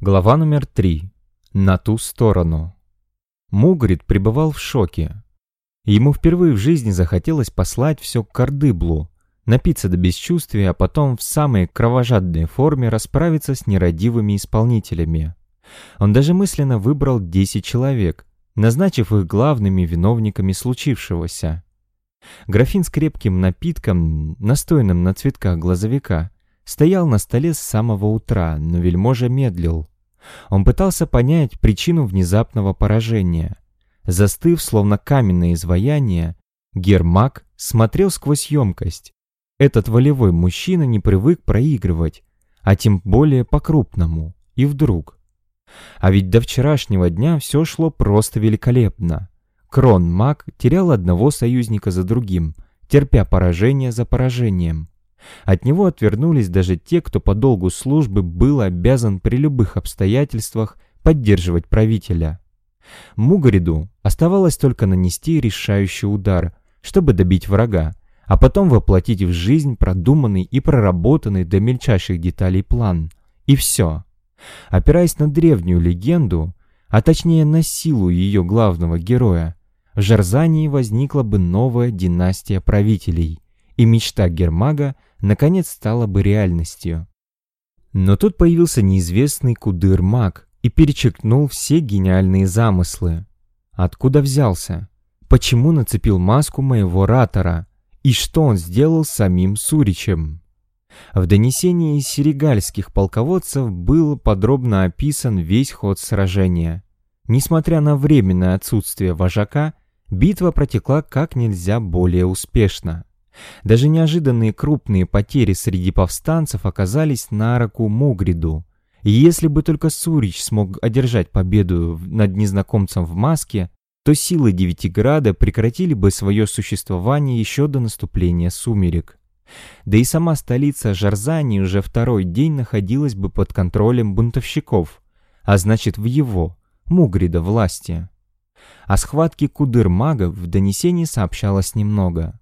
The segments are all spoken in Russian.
Глава номер три. На ту сторону. Мугрид пребывал в шоке. Ему впервые в жизни захотелось послать все к Кардыблу, напиться до бесчувствия, а потом в самой кровожадной форме расправиться с нерадивыми исполнителями. Он даже мысленно выбрал 10 человек, назначив их главными виновниками случившегося. Графин с крепким напитком, настоянным на цветках глазовика, стоял на столе с самого утра, но вельможа медлил. Он пытался понять причину внезапного поражения. Застыв, словно каменное изваяние, Гермак смотрел сквозь емкость. Этот волевой мужчина не привык проигрывать, а тем более по-крупному. И вдруг. А ведь до вчерашнего дня все шло просто великолепно. Крон Мак терял одного союзника за другим, терпя поражение за поражением. От него отвернулись даже те, кто по долгу службы был обязан при любых обстоятельствах поддерживать правителя. Мугариду оставалось только нанести решающий удар, чтобы добить врага, а потом воплотить в жизнь продуманный и проработанный до мельчайших деталей план. И все. Опираясь на древнюю легенду, а точнее на силу ее главного героя, в Жарзании возникла бы новая династия правителей, и мечта Гермага наконец стала бы реальностью. Но тут появился неизвестный кудыр-маг и перечеркнул все гениальные замыслы. Откуда взялся? Почему нацепил маску моего ратора? И что он сделал с самим Суричем? В донесении серегальских полководцев был подробно описан весь ход сражения. Несмотря на временное отсутствие вожака, битва протекла как нельзя более успешно. Даже неожиданные крупные потери среди повстанцев оказались на руку Мугриду. И если бы только Сурич смог одержать победу над незнакомцем в маске, то силы Девятиграда прекратили бы свое существование еще до наступления сумерек. Да и сама столица Жарзани уже второй день находилась бы под контролем бунтовщиков, а значит в его, Мугрида, власти. О схватке кудыр-магов в донесении сообщалось немного.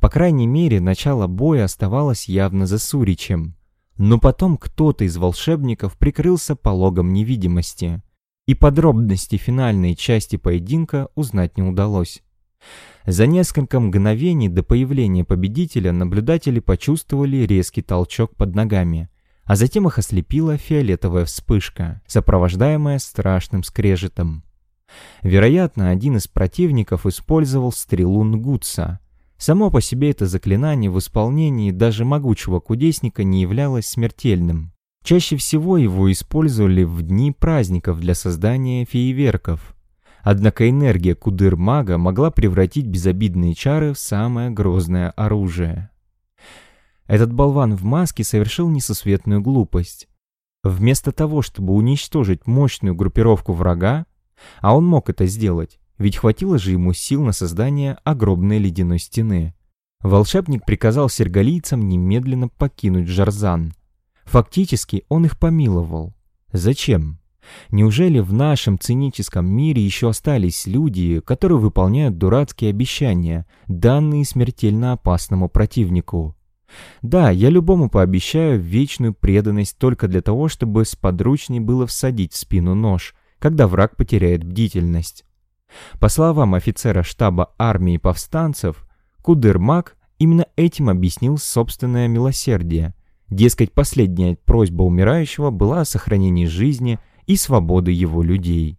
По крайней мере, начало боя оставалось явно за Суричем. Но потом кто-то из волшебников прикрылся пологом невидимости, и подробности финальной части поединка узнать не удалось. За несколько мгновений до появления победителя наблюдатели почувствовали резкий толчок под ногами, а затем их ослепила фиолетовая вспышка, сопровождаемая страшным скрежетом. Вероятно, один из противников использовал стрелу Нгутса, Само по себе это заклинание в исполнении даже могучего кудесника не являлось смертельным. Чаще всего его использовали в дни праздников для создания фейерверков. Однако энергия кудыр-мага могла превратить безобидные чары в самое грозное оружие. Этот болван в маске совершил несусветную глупость. Вместо того, чтобы уничтожить мощную группировку врага, а он мог это сделать, ведь хватило же ему сил на создание огромной ледяной стены. Волшебник приказал сергалийцам немедленно покинуть Жарзан. Фактически он их помиловал. Зачем? Неужели в нашем циническом мире еще остались люди, которые выполняют дурацкие обещания, данные смертельно опасному противнику? Да, я любому пообещаю вечную преданность только для того, чтобы сподручней было всадить в спину нож, когда враг потеряет бдительность. По словам офицера штаба армии повстанцев, Кудырмак именно этим объяснил собственное милосердие. Дескать, последняя просьба умирающего была о сохранении жизни и свободы его людей.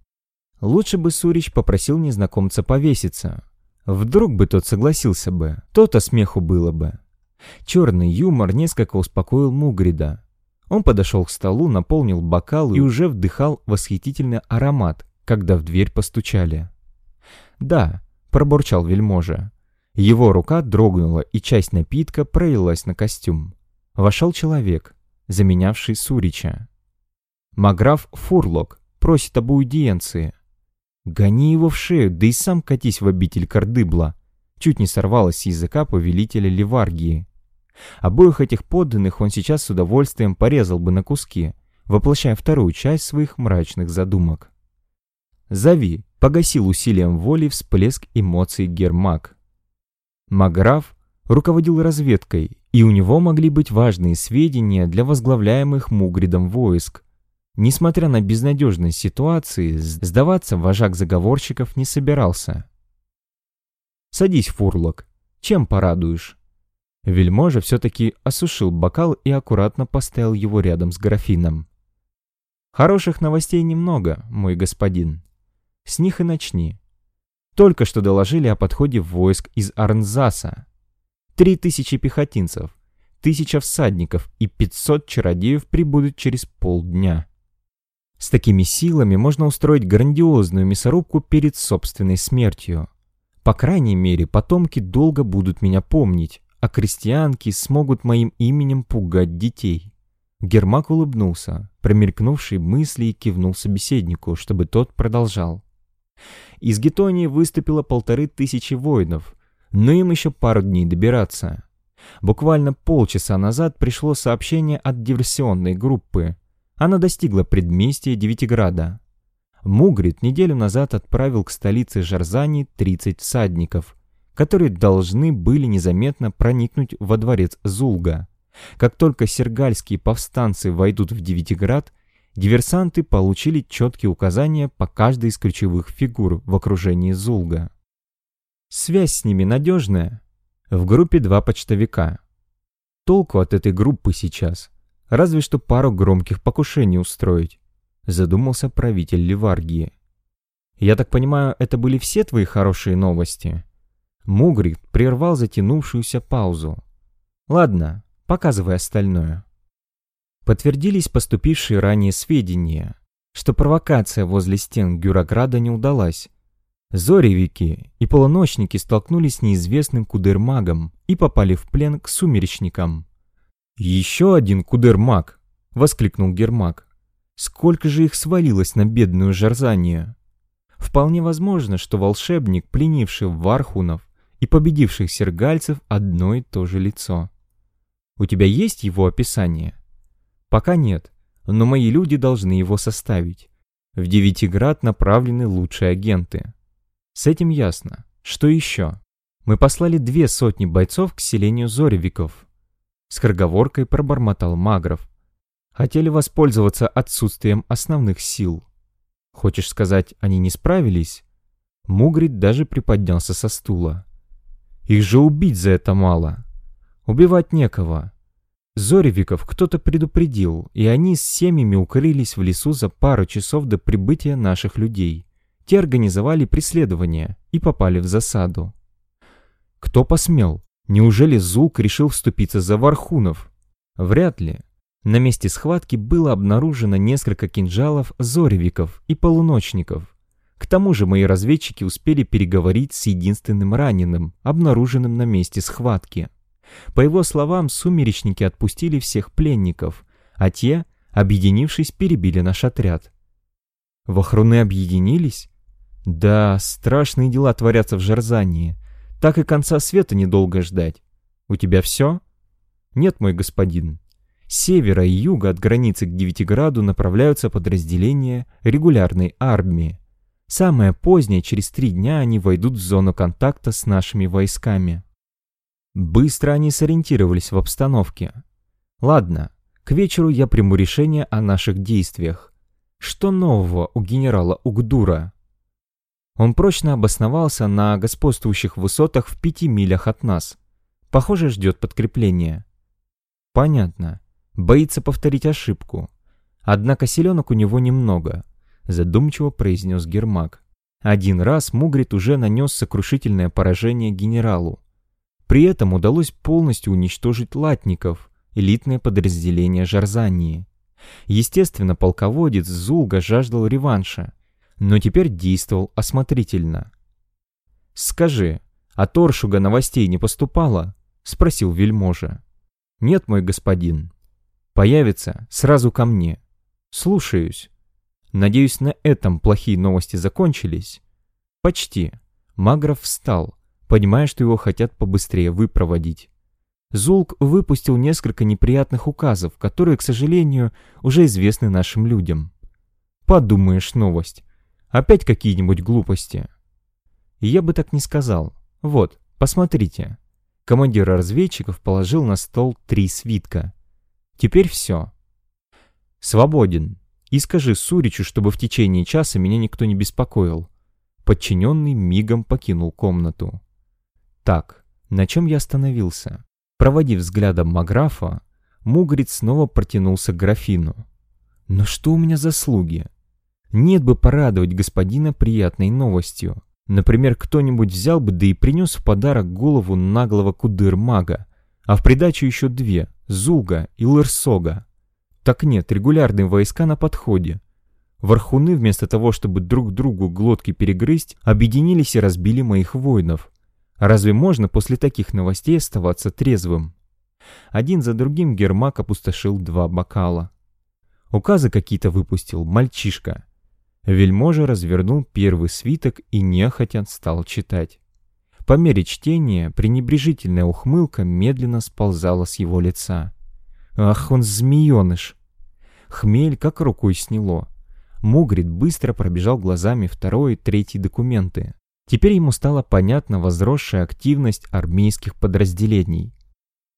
Лучше бы Сурич попросил незнакомца повеситься. Вдруг бы тот согласился бы, то-то смеху было бы. Черный юмор несколько успокоил Мугрида. Он подошел к столу, наполнил бокал и уже вдыхал восхитительный аромат, когда в дверь постучали. «Да», — пробурчал вельможа. Его рука дрогнула, и часть напитка пролилась на костюм. Вошел человек, заменявший Сурича. Маграф Фурлок просит об аудиенции. «Гони его в шею, да и сам катись в обитель Кардыбла», чуть не сорвалось с языка повелителя Ливаргии. Обоих этих подданных он сейчас с удовольствием порезал бы на куски, воплощая вторую часть своих мрачных задумок. «Зови», — погасил усилием воли всплеск эмоций Гермак. Маграф руководил разведкой, и у него могли быть важные сведения для возглавляемых Мугридом войск. Несмотря на безнадежность ситуации, сдаваться вожак заговорщиков не собирался. «Садись, фурлок. Чем порадуешь?» Вельможа все-таки осушил бокал и аккуратно поставил его рядом с графином. «Хороших новостей немного, мой господин. С них и начни. Только что доложили о подходе войск из Арнзаса. Три тысячи пехотинцев, тысяча всадников и пятьсот чародеев прибудут через полдня. С такими силами можно устроить грандиозную мясорубку перед собственной смертью. По крайней мере, потомки долго будут меня помнить, а крестьянки смогут моим именем пугать детей. Гермак улыбнулся, промелькнувший мысли и кивнул собеседнику, чтобы тот продолжал. Из Гетонии выступило полторы тысячи воинов, но им еще пару дней добираться. Буквально полчаса назад пришло сообщение от диверсионной группы, она достигла предместья Девятиграда. Мугрид неделю назад отправил к столице Жарзани 30 всадников, которые должны были незаметно проникнуть во дворец Зулга. Как только сергальские повстанцы войдут в Девятиград, диверсанты получили четкие указания по каждой из ключевых фигур в окружении Зулга. Связь с ними надежная. В группе два почтовика. Толку от этой группы сейчас – Разве что пару громких покушений устроить, задумался правитель Ливаргии. Я так понимаю, это были все твои хорошие новости? Мугрид прервал затянувшуюся паузу. Ладно, показывай остальное. Подтвердились поступившие ранее сведения, что провокация возле стен Гюрограда не удалась. Зоревики и полуночники столкнулись с неизвестным кудермагом и попали в плен к сумеречникам. «Еще один кудермак!» — воскликнул Гермак. «Сколько же их свалилось на бедную Жарзанию!» Вполне возможно, что волшебник, пленивший вархунов и победивших сергальцев, одно и то же лицо. У тебя есть его описание? Пока нет, но мои люди должны его составить. В Девятиград направлены лучшие агенты. С этим ясно. Что еще? Мы послали две сотни бойцов к селению Зоревиков, с корговоркой пробормотал Магров. Хотели воспользоваться отсутствием основных сил. Хочешь сказать, они не справились? Мугрид даже приподнялся со стула. Их же убить за это мало. Убивать некого. Зоревиков кто-то предупредил, и они с семьями укрылись в лесу за пару часов до прибытия наших людей. Те организовали преследование и попали в засаду. Кто посмел? Неужели Зулк решил вступиться за Вархунов? Вряд ли. На месте схватки было обнаружено несколько кинжалов зоревиков и полуночников. К тому же мои разведчики успели переговорить с единственным раненым, обнаруженным на месте схватки. По его словам, сумеречники отпустили всех пленников, а те, объединившись, перебили наш отряд. Вахруны объединились? Да, страшные дела творятся в Жарзании. Так и конца света недолго ждать. У тебя все? Нет, мой господин. Севера и юга от границы к Девятиграду направляются подразделения регулярной армии. Самое позднее, через три дня, они войдут в зону контакта с нашими войсками. Быстро они сориентировались в обстановке. Ладно, к вечеру я приму решение о наших действиях. Что нового у генерала Угдура? Он прочно обосновался на господствующих высотах в пяти милях от нас. Похоже, ждет подкрепления. Понятно. Боится повторить ошибку. Однако селенок у него немного, задумчиво произнес Гермак. Один раз Мугрит уже нанес сокрушительное поражение генералу. При этом удалось полностью уничтожить латников, элитное подразделение Жарзании. Естественно, полководец Зулга жаждал реванша, но теперь действовал осмотрительно. «Скажи, а Торшуга новостей не поступало?» — спросил вельможа. «Нет, мой господин. Появится сразу ко мне. Слушаюсь. Надеюсь, на этом плохие новости закончились?» «Почти». Магров встал, понимая, что его хотят побыстрее выпроводить. Зулк выпустил несколько неприятных указов, которые, к сожалению, уже известны нашим людям. Подумаешь, новость. Опять какие-нибудь глупости. я бы так не сказал. Вот, посмотрите. Командир разведчиков положил на стол три свитка. Теперь все. Свободен. и скажи Суричу, чтобы в течение часа меня никто не беспокоил». Подчиненный мигом покинул комнату. Так, на чем я остановился? Проводив взглядом Маграфа, Мугрид снова протянулся к графину. «Но что у меня за слуги? Нет бы порадовать господина приятной новостью. Например, кто-нибудь взял бы да и принес в подарок голову наглого кудыр-мага, а в придачу еще две — Зулга и Лырсога. Так нет, регулярные войска на подходе. Вархуны вместо того, чтобы друг другу глотки перегрызть, объединились и разбили моих воинов. Разве можно после таких новостей оставаться трезвым? Один за другим Гермак опустошил два бокала. Указы какие-то выпустил мальчишка. Вельможа развернул первый свиток и нехотя стал читать. По мере чтения пренебрежительная ухмылка медленно сползала с его лица. Ах, он змееныш! Хмель как рукой сняло. Мугрид быстро пробежал глазами второй и третий документы. Теперь ему стала понятна возросшая активность армейских подразделений.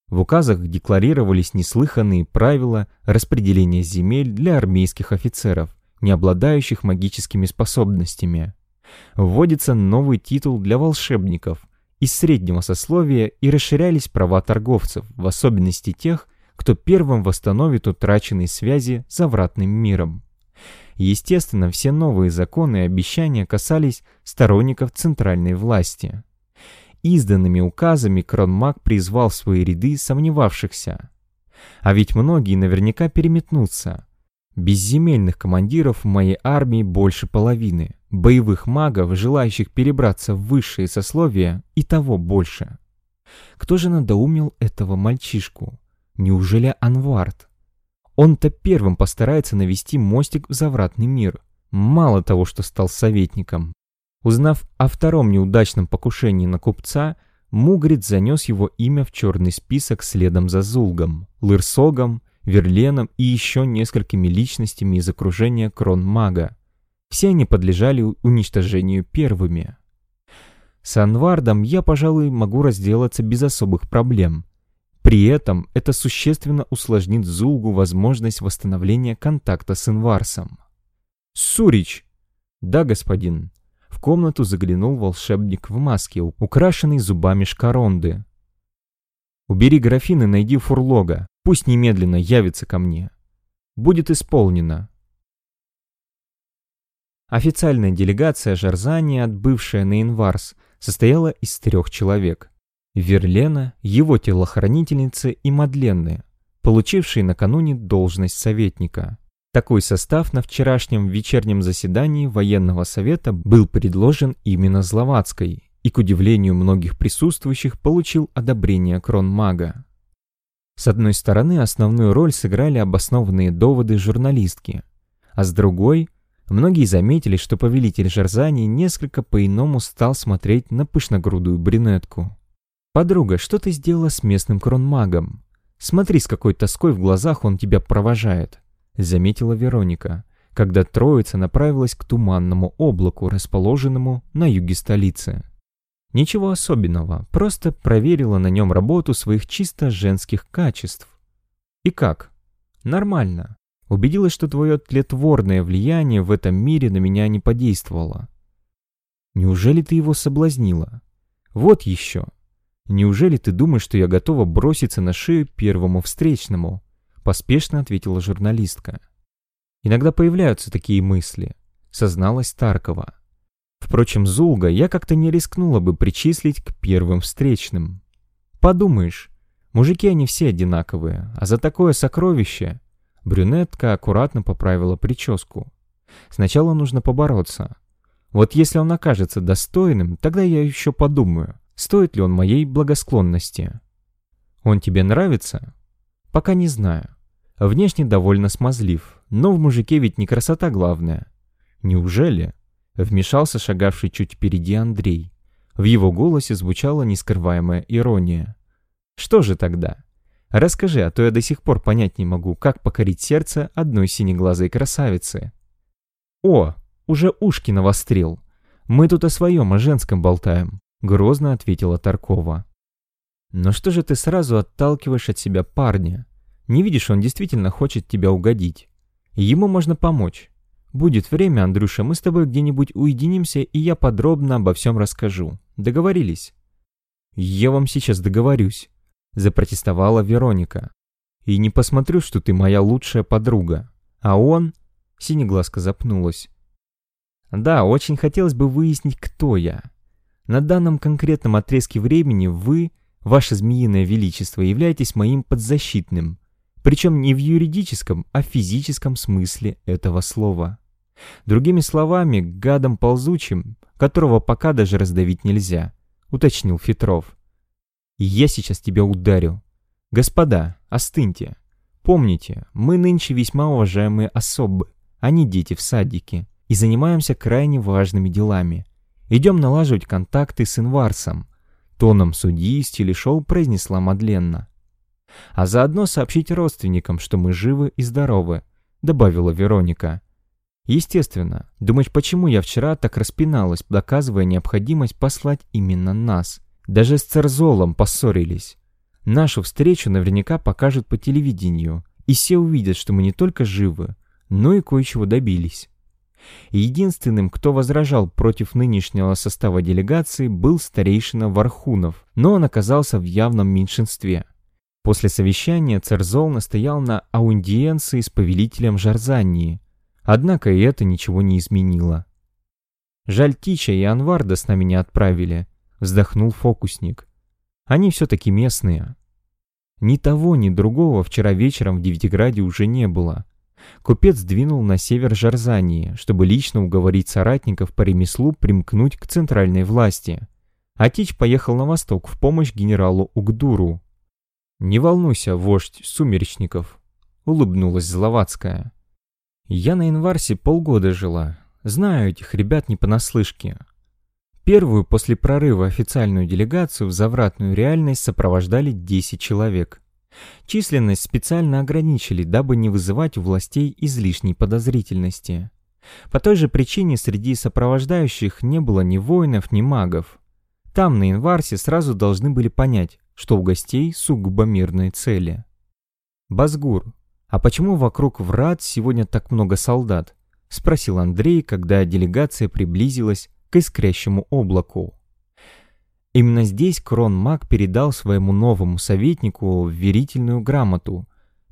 В указах декларировались неслыханные правила распределения земель для армейских офицеров, не обладающих магическими способностями. Вводится новый титул для волшебников из среднего сословия и расширялись права торговцев, в особенности тех, кто первым восстановит утраченные связи с завратным миром. Естественно, все новые законы и обещания касались сторонников центральной власти. Изданными указами Кронмаг призвал свои ряды сомневавшихся. А ведь многие наверняка переметнутся. Безземельных командиров в моей армии больше половины, боевых магов, желающих перебраться в высшие сословия, и того больше. Кто же надоумил этого мальчишку? Неужели Анвард? Он-то первым постарается навести мостик в завратный мир. Мало того, что стал советником. Узнав о втором неудачном покушении на купца, Мугрид занес его имя в черный список следом за Зулгом, Лырсогом, Верленом и еще несколькими личностями из окружения Кронмага. Все они подлежали уничтожению первыми. С Анвардом я, пожалуй, могу разделаться без особых проблем. При этом это существенно усложнит Зулгу возможность восстановления контакта с Инварсом. «Сурич!» «Да, господин». В комнату заглянул волшебник в маске, украшенный зубами шкаронды. «Убери графин и найди фурлога. Пусть немедленно явится ко мне. Будет исполнено». Официальная делегация Жарзани, отбывшая на Инварс, состояла из трех человек. Верлена, его телохранительницы и Мадленны, получившие накануне должность советника. Такой состав на вчерашнем вечернем заседании военного совета был предложен именно Зловацкой и, к удивлению многих присутствующих, получил одобрение кронмага. С одной стороны, основную роль сыграли обоснованные доводы журналистки, а с другой, многие заметили, что повелитель Жарзани несколько по-иному стал смотреть на пышногрудую брюнетку. «Подруга, что ты сделала с местным кронмагом? Смотри, с какой тоской в глазах он тебя провожает», — заметила Вероника, когда троица направилась к туманному облаку, расположенному на юге столицы. Ничего особенного, просто проверила на нем работу своих чисто женских качеств. И как? Нормально. Убедилась, что твое тлетворное влияние в этом мире на меня не подействовало. Неужели ты его соблазнила? Вот еще. «Неужели ты думаешь, что я готова броситься на шею первому встречному?» Поспешно ответила журналистка. «Иногда появляются такие мысли», — созналась Таркова. Впрочем, Зулга я как-то не рискнула бы причислить к первым встречным. Подумаешь, мужики они все одинаковые, а за такое сокровище... Брюнетка аккуратно поправила прическу. Сначала нужно побороться. Вот если он окажется достойным, тогда я еще подумаю, Стоит ли он моей благосклонности? Он тебе нравится? Пока не знаю. Внешне довольно смазлив, но в мужике ведь не красота главная. Неужели? Вмешался шагавший чуть впереди Андрей. В его голосе звучала нескрываемая ирония. Что же тогда? Расскажи, а то я до сих пор понять не могу, как покорить сердце одной синеглазой красавицы. О, уже ушки навострил. Мы тут о своем, о женском болтаем. Грозно ответила Таркова. «Но что же ты сразу отталкиваешь от себя парня? Не видишь, он действительно хочет тебя угодить. Ему можно помочь. Будет время, Андрюша, мы с тобой где-нибудь уединимся, и я подробно обо всем расскажу. Договорились?» «Я вам сейчас договорюсь», — запротестовала Вероника. «И не посмотрю, что ты моя лучшая подруга. А он...» — синеглазка запнулась. «Да, очень хотелось бы выяснить, кто я. На данном конкретном отрезке времени вы, ваше змеиное величество, являетесь моим подзащитным, причем не в юридическом, а в физическом смысле этого слова. Другими словами, гадом ползучим, которого пока даже раздавить нельзя, уточнил Фетров. я сейчас тебя ударю. Господа, остыньте. Помните, мы нынче весьма уважаемые особы, а не дети в садике, и занимаемся крайне важными делами. Идем налаживать контакты с Инварсом. Тоном судьи из телешоу произнесла Мадленна. А заодно сообщить родственникам, что мы живы и здоровы, добавила Вероника. Естественно, думать, почему я вчера так распиналась, доказывая необходимость послать именно нас. Даже с Церзолом поссорились. Нашу встречу наверняка покажут по телевидению, и все увидят, что мы не только живы, но и кое-чего добились. Единственным, кто возражал против нынешнего состава делегации, был старейшина Вархунов, но он оказался в явном меньшинстве. После совещания Церзол настоял на аудиенции с повелителем Жарзании, однако и это ничего не изменило. «Жаль, Тича и Анварда с нами не отправили», — вздохнул фокусник. «Они все-таки местные». Ни того, ни другого вчера вечером в Девятиграде уже не было. Купец двинул на север Жарзании, чтобы лично уговорить соратников по ремеслу примкнуть к центральной власти. Атич поехал на восток в помощь генералу Угдуру. «Не волнуйся, вождь сумеречников», — улыбнулась Зловацкая. «Я на Инварсе полгода жила. Знаю этих ребят не понаслышке. Первую после прорыва официальную делегацию в завратную реальность сопровождали 10 человек. Численность специально ограничили, дабы не вызывать у властей излишней подозрительности. По той же причине среди сопровождающих не было ни воинов, ни магов. Там, на Инварсе, сразу должны были понять, что у гостей сугубо мирные цели. «Базгур, а почему вокруг врат сегодня так много солдат?» — спросил Андрей, когда делегация приблизилась к искрящему облаку. Именно здесь Крон-маг передал своему новому советнику верительную грамоту,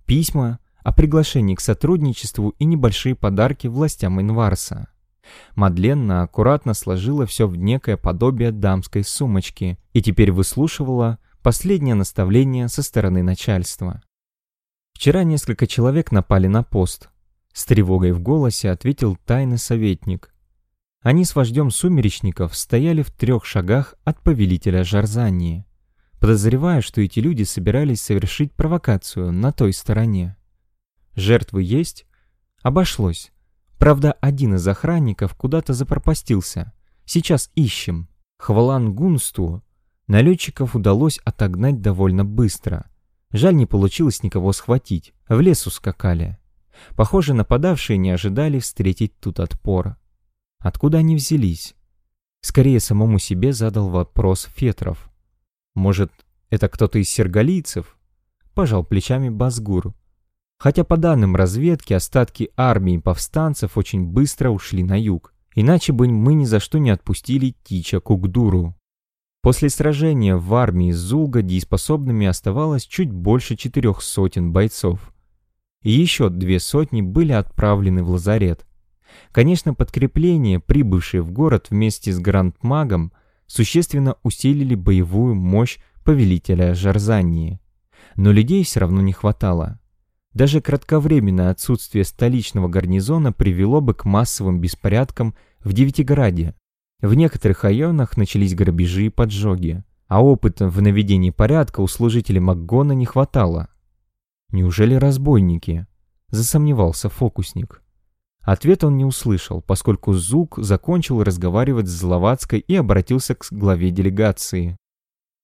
письма о приглашении к сотрудничеству и небольшие подарки властям Инварса. Мадленна аккуратно сложила все в некое подобие дамской сумочки и теперь выслушивала последнее наставление со стороны начальства. Вчера несколько человек напали на пост. С тревогой в голосе ответил тайный советник. Они с вождем сумеречников стояли в трех шагах от повелителя Жарзании, подозревая, что эти люди собирались совершить провокацию на той стороне. Жертвы есть? Обошлось. Правда, один из охранников куда-то запропастился. Сейчас ищем. Хвалан Гунсту налетчиков удалось отогнать довольно быстро. Жаль, не получилось никого схватить. В лес ускакали. Похоже, нападавшие не ожидали встретить тут отпора. Откуда они взялись? Скорее самому себе задал вопрос Фетров. Может, это кто-то из сергалийцев? Пожал плечами Базгур. Хотя по данным разведки, остатки армии повстанцев очень быстро ушли на юг. Иначе бы мы ни за что не отпустили Тича Кугдуру. После сражения в армии Зулга дееспособными оставалось чуть больше четырех сотен бойцов. И еще две сотни были отправлены в лазарет. Конечно, подкрепления, прибывшие в город вместе с Грандмагом, существенно усилили боевую мощь повелителя Жарзании. Но людей все равно не хватало. Даже кратковременное отсутствие столичного гарнизона привело бы к массовым беспорядкам в Девятиграде. В некоторых районах начались грабежи и поджоги, а опыта в наведении порядка у служителей Макгона не хватало. «Неужели разбойники?» – засомневался фокусник. Ответа он не услышал, поскольку Зук закончил разговаривать с Зловацкой и обратился к главе делегации.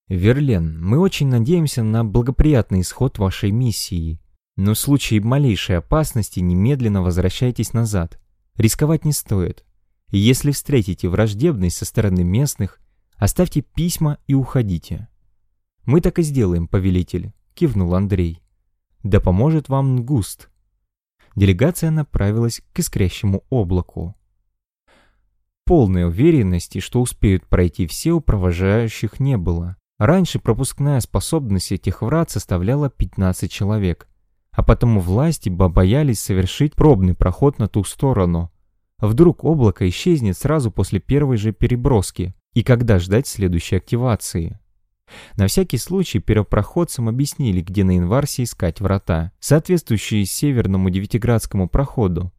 «Верлен, мы очень надеемся на благоприятный исход вашей миссии, но в случае малейшей опасности немедленно возвращайтесь назад. Рисковать не стоит. Если встретите враждебность со стороны местных, оставьте письма и уходите». «Мы так и сделаем, повелитель», — кивнул Андрей. «Да поможет вам Нгуст», делегация направилась к искрящему облаку. Полной уверенности, что успеют пройти все у провожающих не было. Раньше пропускная способность этих врат составляла 15 человек, а потому власти боялись совершить пробный проход на ту сторону. Вдруг облако исчезнет сразу после первой же переброски, и когда ждать следующей активации. На всякий случай первопроходцам объяснили, где на Инварсе искать врата, соответствующие северному девятиградскому проходу.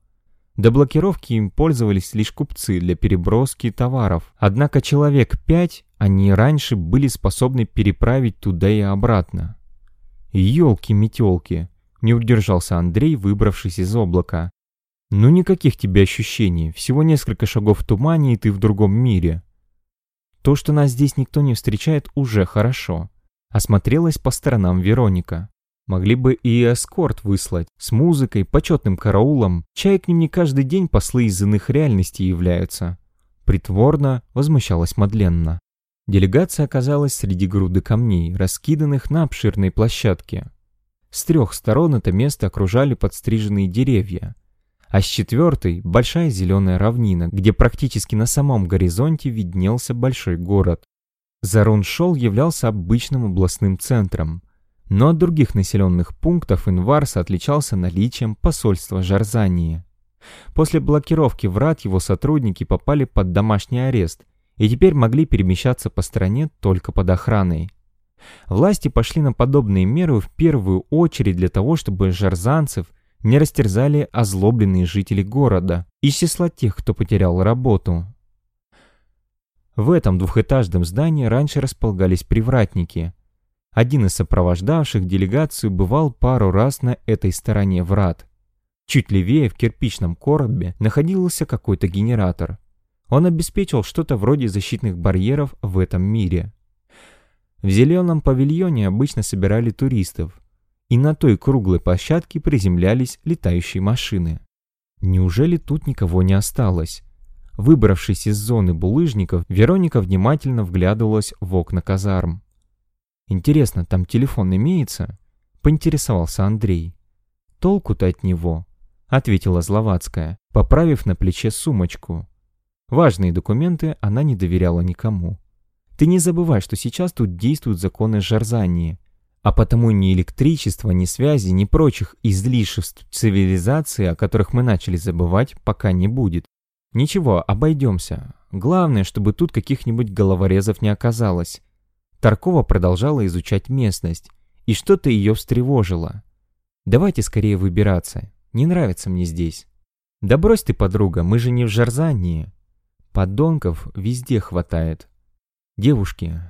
До блокировки им пользовались лишь купцы для переброски товаров, однако человек пять они раньше были способны переправить туда и обратно. «Елки-метелки!» — не удержался Андрей, выбравшись из облака. «Ну никаких тебе ощущений, всего несколько шагов в тумане, и ты в другом мире». То, что нас здесь никто не встречает, уже хорошо. Осмотрелась по сторонам Вероника. Могли бы и эскорт выслать, с музыкой, почетным караулом. Чай к ним не каждый день послы из иных реальностей являются. Притворно возмущалась Мадленна. Делегация оказалась среди груды камней, раскиданных на обширной площадке. С трех сторон это место окружали подстриженные деревья, а с четвертой — большая зеленая равнина, где практически на самом горизонте виднелся большой город. Зарун-Шол являлся обычным областным центром, но от других населенных пунктов Инварс отличался наличием посольства Жарзании. После блокировки врат его сотрудники попали под домашний арест и теперь могли перемещаться по стране только под охраной. Власти пошли на подобные меры в первую очередь для того, чтобы жарзанцев – не растерзали озлобленные жители города из числа тех, кто потерял работу. В этом двухэтажном здании раньше располагались привратники. Один из сопровождавших делегацию бывал пару раз на этой стороне врат. Чуть левее в кирпичном коробе находился какой-то генератор. Он обеспечил что-то вроде защитных барьеров в этом мире. В зеленом павильоне обычно собирали туристов, и на той круглой площадке приземлялись летающие машины. Неужели тут никого не осталось? Выбравшись из зоны булыжников, Вероника внимательно вглядывалась в окна казарм. «Интересно, там телефон имеется?» — поинтересовался Андрей. «Толку-то от него», — ответила Зловацкая, поправив на плече сумочку. Важные документы она не доверяла никому. «Ты не забывай, что сейчас тут действуют законы Жарзании, а потому ни электричества, ни связи, ни прочих излишеств цивилизации, о которых мы начали забывать, пока не будет. Ничего, обойдемся. Главное, чтобы тут каких-нибудь головорезов не оказалось. Таркова продолжала изучать местность, и что-то ее встревожило. Давайте скорее выбираться. Не нравится мне здесь. Да брось ты, подруга, мы же не в Жарзании. Подонков везде хватает. Девушки,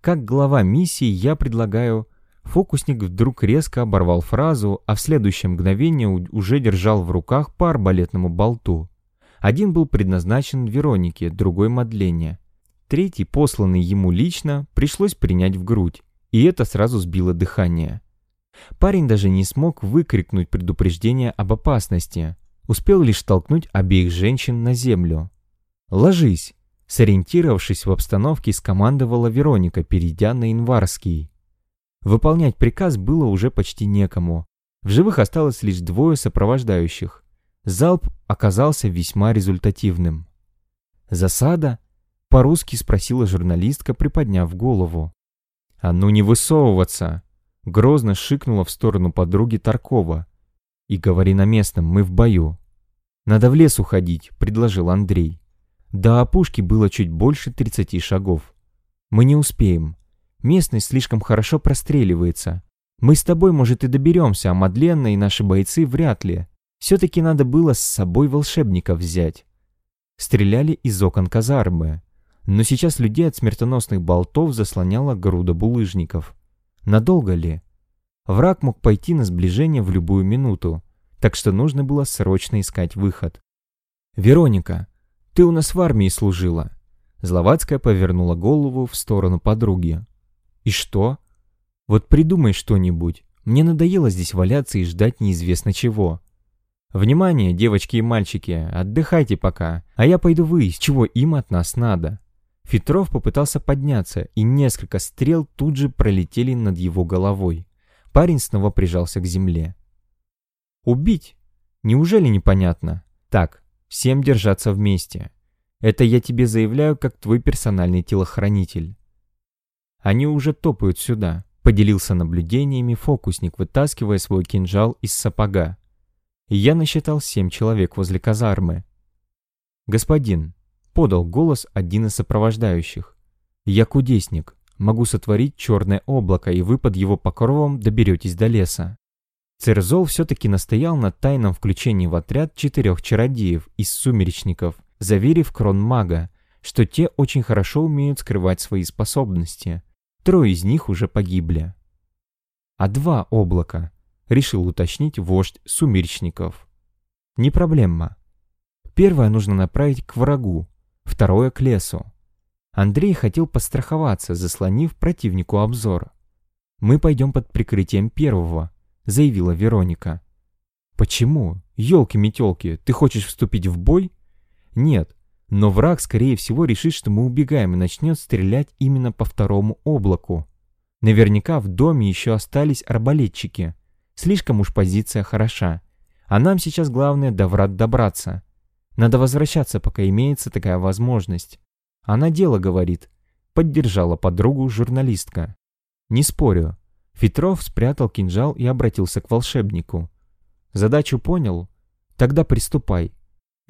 как глава миссии я предлагаю Фокусник вдруг резко оборвал фразу, а в следующее мгновение уже держал в руках по арбалетному болту. Один был предназначен Веронике, другой Мадлене. Третий, посланный ему лично, пришлось принять в грудь, и это сразу сбило дыхание. Парень даже не смог выкрикнуть предупреждение об опасности, успел лишь толкнуть обеих женщин на землю. «Ложись!» Сориентировавшись в обстановке, скомандовала Вероника, перейдя на инварский. Выполнять приказ было уже почти некому. В живых осталось лишь двое сопровождающих. Залп оказался весьма результативным. «Засада?» — по-русски спросила журналистка, приподняв голову. «А ну не высовываться!» — грозно шикнула в сторону подруги Таркова. «И говори на местном, мы в бою». «Надо в лес уходить», — предложил Андрей. До опушки было чуть больше 30 шагов. «Мы не успеем. Местность слишком хорошо простреливается. Мы с тобой, может, и доберемся, а Мадленна и наши бойцы вряд ли. Все-таки надо было с собой волшебников взять. Стреляли из окон казармы. Но сейчас людей от смертоносных болтов заслоняла груда булыжников. Надолго ли? Враг мог пойти на сближение в любую минуту, так что нужно было срочно искать выход. «Вероника, ты у нас в армии служила». Зловацкая повернула голову в сторону подруги. И что? Вот придумай что-нибудь. Мне надоело здесь валяться и ждать неизвестно чего. Внимание, девочки и мальчики, отдыхайте пока, а я пойду выяснить, чего им от нас надо. Фитров попытался подняться, и несколько стрел тут же пролетели над его головой. Парень снова прижался к земле. «Убить!» Неужели непонятно? Так, всем держаться вместе. Это я тебе заявляю, как твой персональный телохранитель. Они уже топают сюда, поделился наблюдениями фокусник, вытаскивая свой кинжал из сапога. Я насчитал семь человек возле казармы. «Господин», — подал голос один из сопровождающих, — «я кудесник, могу сотворить черное облако, и вы под его покровом доберетесь до леса». Церзол все-таки настоял на тайном включении в отряд четырех чародеев из сумеречников, заверив кронмага, что те очень хорошо умеют скрывать свои способности. Трое из них уже погибли. А два облака, решил уточнить вождь сумеречников. Не проблема. Первое нужно направить к врагу, второе к лесу. Андрей хотел подстраховаться, заслонив противнику обзор. «Мы пойдем под прикрытием первого», — заявила Вероника. «Почему? Ёлки-метёлки, ты хочешь вступить в бой?» «Нет, но враг, скорее всего, решит, что мы убегаем и начнет стрелять именно по второму облаку. Наверняка в доме еще остались арбалетчики. Слишком уж позиция хороша. А нам сейчас главное до врат добраться. Надо возвращаться, пока имеется такая возможность. Она дело говорит. Поддержала подругу журналистка. Не спорю. Фетров спрятал кинжал и обратился к волшебнику. Задачу понял? Тогда приступай.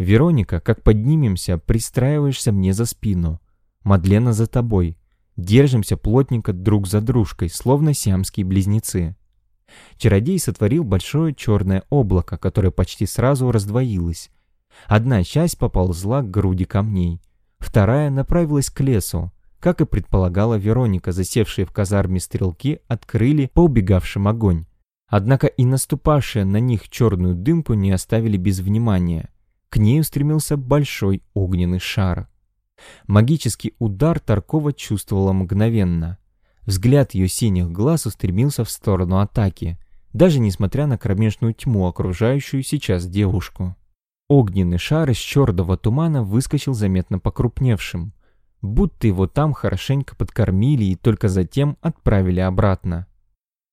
Вероника, как поднимемся, пристраиваешься мне за спину. Мадлена за тобой. Держимся плотненько друг за дружкой, словно сиамские близнецы. Чародей сотворил большое черное облако, которое почти сразу раздвоилось, Одна часть поползла к груди камней, вторая направилась к лесу. Как и предполагала Вероника, засевшие в казарме стрелки открыли по убегавшим огонь. Однако и наступавшие на них черную дымку не оставили без внимания. К ней устремился большой огненный шар. Магический удар Таркова чувствовала мгновенно. Взгляд ее синих глаз устремился в сторону атаки, даже несмотря на кромешную тьму, окружающую сейчас девушку. Огненный шар из черного тумана выскочил заметно покрупневшим, будто его там хорошенько подкормили и только затем отправили обратно.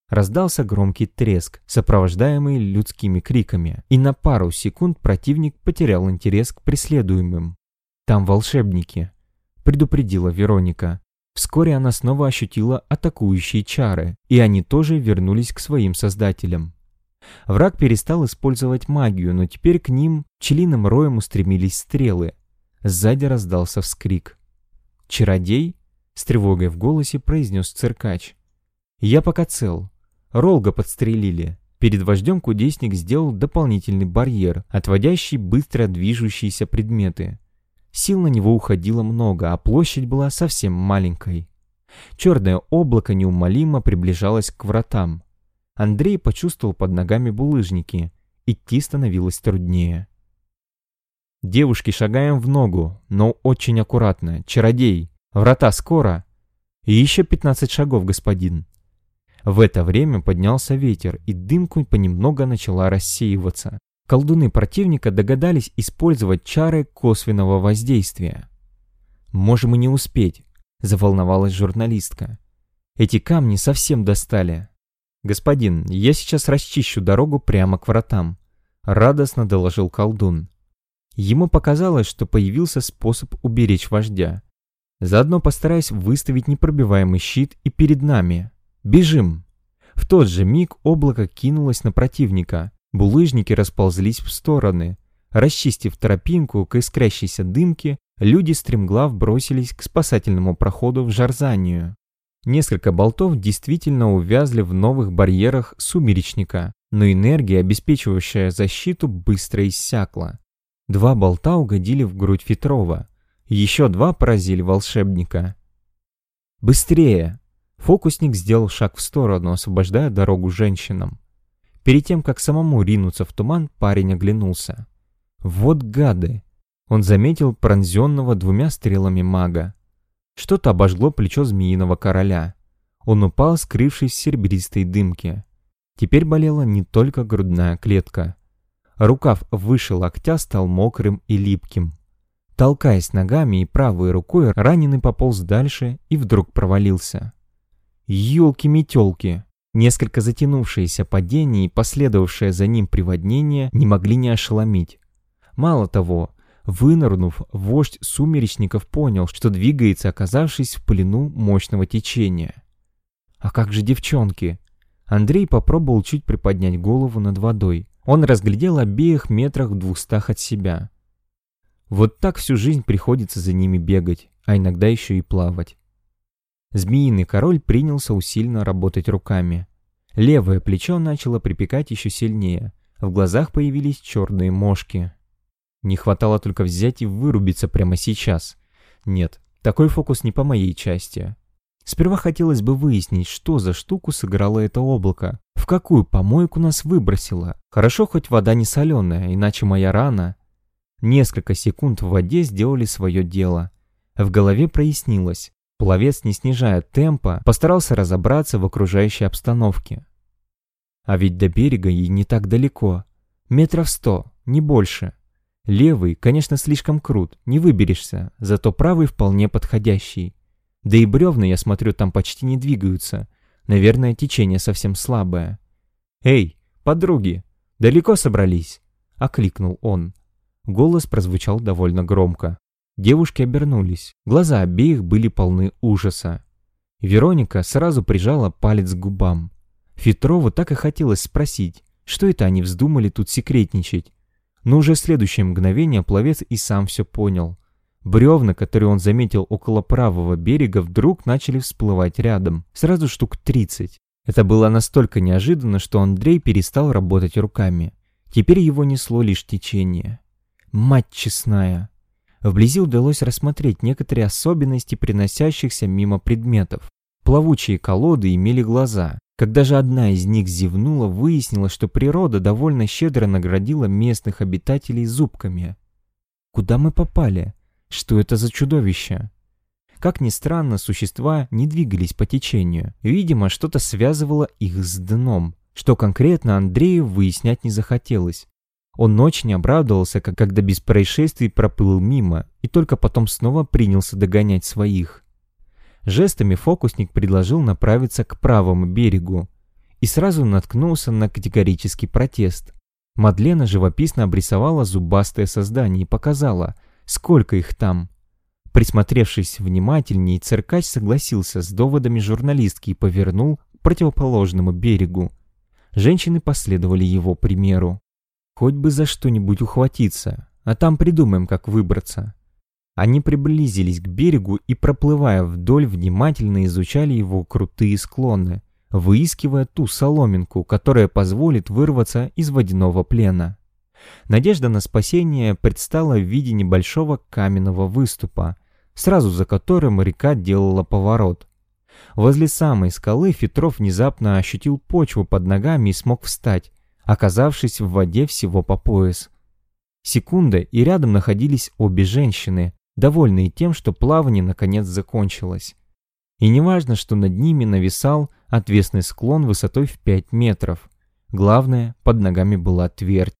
Раздался громкий треск, сопровождаемый людскими криками, и на пару секунд противник потерял интерес к преследуемым. «Там волшебники», — предупредила Вероника. Вскоре она снова ощутила атакующие чары, и они тоже вернулись к своим создателям. Враг перестал использовать магию, но теперь к ним пчелиным роем устремились стрелы. Сзади раздался вскрик. «Чародей?» — с тревогой в голосе произнес циркач. «Я пока цел. Ролга подстрелили». Перед вождем кудесник сделал дополнительный барьер, отводящий быстро движущиеся предметы. Сил на него уходило много, а площадь была совсем маленькой. Черное облако неумолимо приближалось к вратам. Андрей почувствовал под ногами булыжники. Идти становилось труднее. «Девушки, шагаем в ногу, но очень аккуратно. Чародей, врата скоро!» «И еще пятнадцать шагов, господин!» В это время поднялся ветер, и дымку понемногу начала рассеиваться. Колдуны противника догадались использовать чары косвенного воздействия. «Можем и не успеть», — заволновалась журналистка. «Эти камни совсем достали. «Господин, я сейчас расчищу дорогу прямо к вратам», — радостно доложил колдун. Ему показалось, что появился способ уберечь вождя. Заодно постараюсь выставить непробиваемый щит и перед нами. Бежим! В тот же миг облако кинулось на противника. Булыжники расползлись в стороны. Расчистив тропинку к искрящейся дымке, люди стремглав бросились к спасательному проходу в Жарзанию. Несколько болтов действительно увязли в новых барьерах сумеречника, но энергия, обеспечивающая защиту, быстро иссякла. Два болта угодили в грудь Фетрова, еще два поразили волшебника. «Быстрее!» Фокусник сделал шаг в сторону, освобождая дорогу женщинам. Перед тем, как самому ринуться в туман, парень оглянулся. «Вот гады!» Он заметил пронзенного двумя стрелами мага. Что-то обожгло плечо змеиного короля. Он упал, скрывшись в серебристой дымке. Теперь болела не только грудная клетка. Рукав выше локтя стал мокрым и липким. Толкаясь ногами и правой рукой, раненый пополз дальше и вдруг провалился. «Елки-метелки!» Несколько затянувшееся падение и последовавшее за ним приводнение не могли не ошеломить. Мало того, вынырнув, вождь сумеречников понял, что двигается, оказавшись в плену мощного течения. А как же девчонки? Андрей попробовал чуть приподнять голову над водой. Он разглядел обеих метрах в двухстах от себя. Вот так всю жизнь приходится за ними бегать, а иногда еще и плавать. Змеиный король принялся усиленно работать руками. Левое плечо начало припекать еще сильнее. В глазах появились черные мошки. Не хватало только взять и вырубиться прямо сейчас. Нет, такой фокус не по моей части. Сперва хотелось бы выяснить, что за штуку сыграло это облако, в какую помойку нас выбросило. Хорошо, хоть вода не соленая, иначе моя рана... Несколько секунд в воде сделали свое дело. В голове прояснилось. Пловец, не снижая темпа, постарался разобраться в окружающей обстановке. А ведь до берега ей не так далеко. Метров сто, не больше. Левый, конечно, слишком крут, не выберешься, зато правый вполне подходящий. Да и бревна, я смотрю, там почти не двигаются. Наверное, течение совсем слабое. «Эй, подруги, далеко собрались?» — окликнул он. Голос прозвучал довольно громко. Девушки обернулись. Глаза обеих были полны ужаса. Вероника сразу прижала палец к губам. Фетрову так и хотелось спросить, что это они вздумали тут секретничать. Но уже в следующее мгновение пловец и сам все понял. Бревна, которые он заметил около правого берега, вдруг начали всплывать рядом. Сразу штук 30. Это было настолько неожиданно, что Андрей перестал работать руками. Теперь его несло лишь течение. Мать честная! Вблизи удалось рассмотреть некоторые особенности приносящихся мимо предметов. Плавучие колоды имели глаза. Когда же одна из них зевнула, выяснилось, что природа довольно щедро наградила местных обитателей зубками. Куда мы попали? Что это за чудовище? Как ни странно, существа не двигались по течению. Видимо, что-то связывало их с дном. Что конкретно Андрею выяснять не захотелось. Он очень обрадовался, когда без происшествий проплыл мимо, и только потом снова принялся догонять своих. Жестами фокусник предложил направиться к правому берегу и сразу наткнулся на категорический протест. Мадлена живописно обрисовала зубастое создание и показала – Сколько их там? Присмотревшись внимательнее, циркач согласился с доводами журналистки и повернул к противоположному берегу. Женщины последовали его примеру. Хоть бы за что-нибудь ухватиться, а там придумаем, как выбраться. Они приблизились к берегу и, проплывая вдоль, внимательно изучали его крутые склоны, выискивая ту соломинку, которая позволит вырваться из водяного плена. Надежда на спасение предстала в виде небольшого каменного выступа, сразу за которым река делала поворот. Возле самой скалы Фетров внезапно ощутил почву под ногами и смог встать, оказавшись в воде всего по пояс. Секунда, и рядом находились обе женщины, довольные тем, что плавание наконец закончилось. И неважно, что над ними нависал отвесный склон высотой в 5 метров. Главное, под ногами была твердь.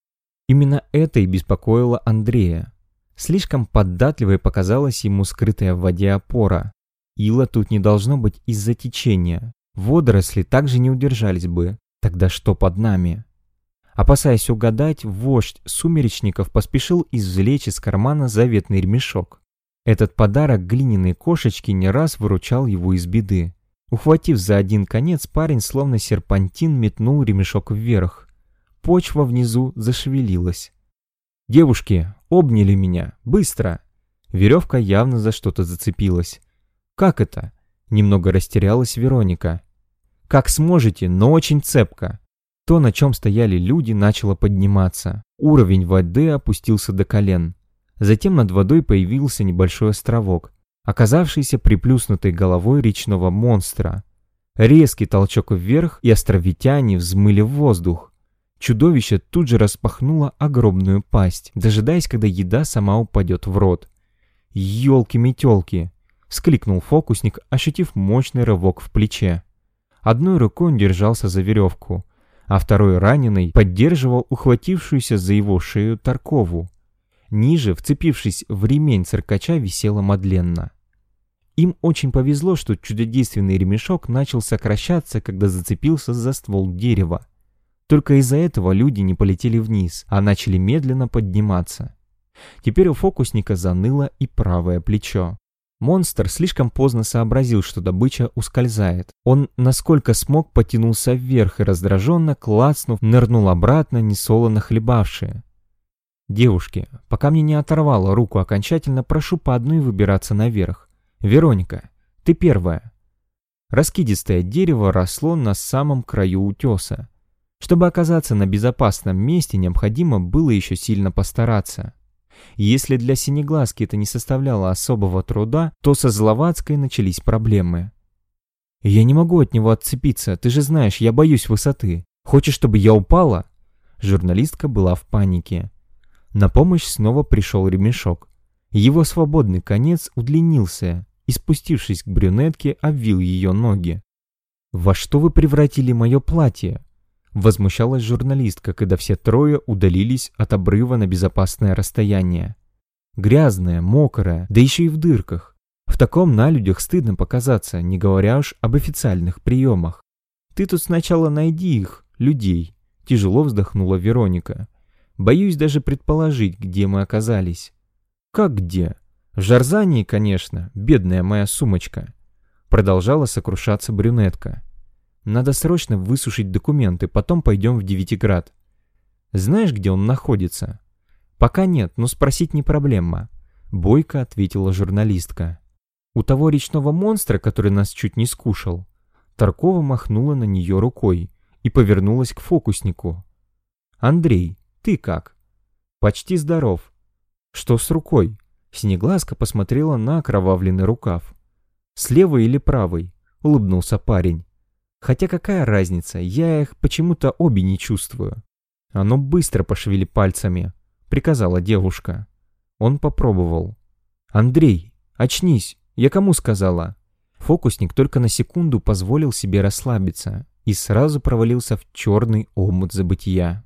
Именно это и беспокоило Андрея. Слишком податливой показалась ему скрытая в воде опора. Ила тут не должно быть из-за течения. Водоросли также не удержались бы. Тогда что под нами? Опасаясь угадать, вождь сумеречников поспешил извлечь из кармана заветный ремешок. Этот подарок глиняной кошечки не раз выручал его из беды. Ухватив за один конец, парень словно серпантин метнул ремешок вверх. Почва внизу зашевелилась. Девушки обняли меня. Быстро. Веревка явно за что-то зацепилась. Как это? Немного растерялась Вероника. Как сможете, но очень цепко. То, на чем стояли люди, начало подниматься. Уровень воды опустился до колен. Затем над водой появился небольшой островок, оказавшийся приплюснутой головой речного монстра. Резкий толчок вверх, и островитяне взмыли в воздух. Чудовище тут же распахнуло огромную пасть, дожидаясь, когда еда сама упадет в рот. «Елки-метелки!» — вскликнул фокусник, ощутив мощный рывок в плече. Одной рукой он держался за веревку, а второй раненый поддерживал ухватившуюся за его шею Таркову. Ниже, вцепившись в ремень циркача, висела Мадленна. Им очень повезло, что чудодейственный ремешок начал сокращаться, когда зацепился за ствол дерева. Только из-за этого люди не полетели вниз, а начали медленно подниматься. Теперь у фокусника заныло и правое плечо. Монстр слишком поздно сообразил, что добыча ускользает. Он, насколько смог, потянулся вверх и раздраженно, клацнув, нырнул обратно, несолоно хлебавшие. «Девушки, пока мне не оторвало руку окончательно, прошу по одной выбираться наверх. Вероника, ты первая. Раскидистое дерево росло на самом краю утеса. Чтобы оказаться на безопасном месте, необходимо было еще сильно постараться. Если для Синеглазки это не составляло особого труда, то со Зловацкой начались проблемы. «Я не могу от него отцепиться, ты же знаешь, я боюсь высоты. Хочешь, чтобы я упала?» Журналистка была в панике. На помощь снова пришел ремешок. Его свободный конец удлинился, и, спустившись к брюнетке, обвил ее ноги. «Во что вы превратили мое платье?» Возмущалась журналистка, когда все трое удалились от обрыва на безопасное расстояние. Грязное, мокрое, да еще и в дырках. В таком на людях стыдно показаться, не говоря уж об официальных приемах. «Ты тут сначала найди их, людей», — тяжело вздохнула Вероника. «Боюсь даже предположить, где мы оказались». «Как где?» В Жарзании, конечно, бедная моя сумочка. Продолжала сокрушаться брюнетка. Надо срочно высушить документы, потом пойдем в Девятиград. Знаешь, где он находится? Пока нет, но спросить не проблема. Бойко ответила журналистка. У того речного монстра, который нас чуть не скушал. Таркова махнула на нее рукой и повернулась к фокуснику. «Андрей, ты как?» «Почти здоров». «Что с рукой?» Синеглазка посмотрела на окровавленный рукав. «С левой или правой?» — улыбнулся парень. «Хотя какая разница, я их почему-то обе не чувствую». «Оно быстро пошевели пальцами», — приказала девушка. Он попробовал. «Андрей, очнись, я кому сказала?» Фокусник только на секунду позволил себе расслабиться и сразу провалился в черный омут забытия.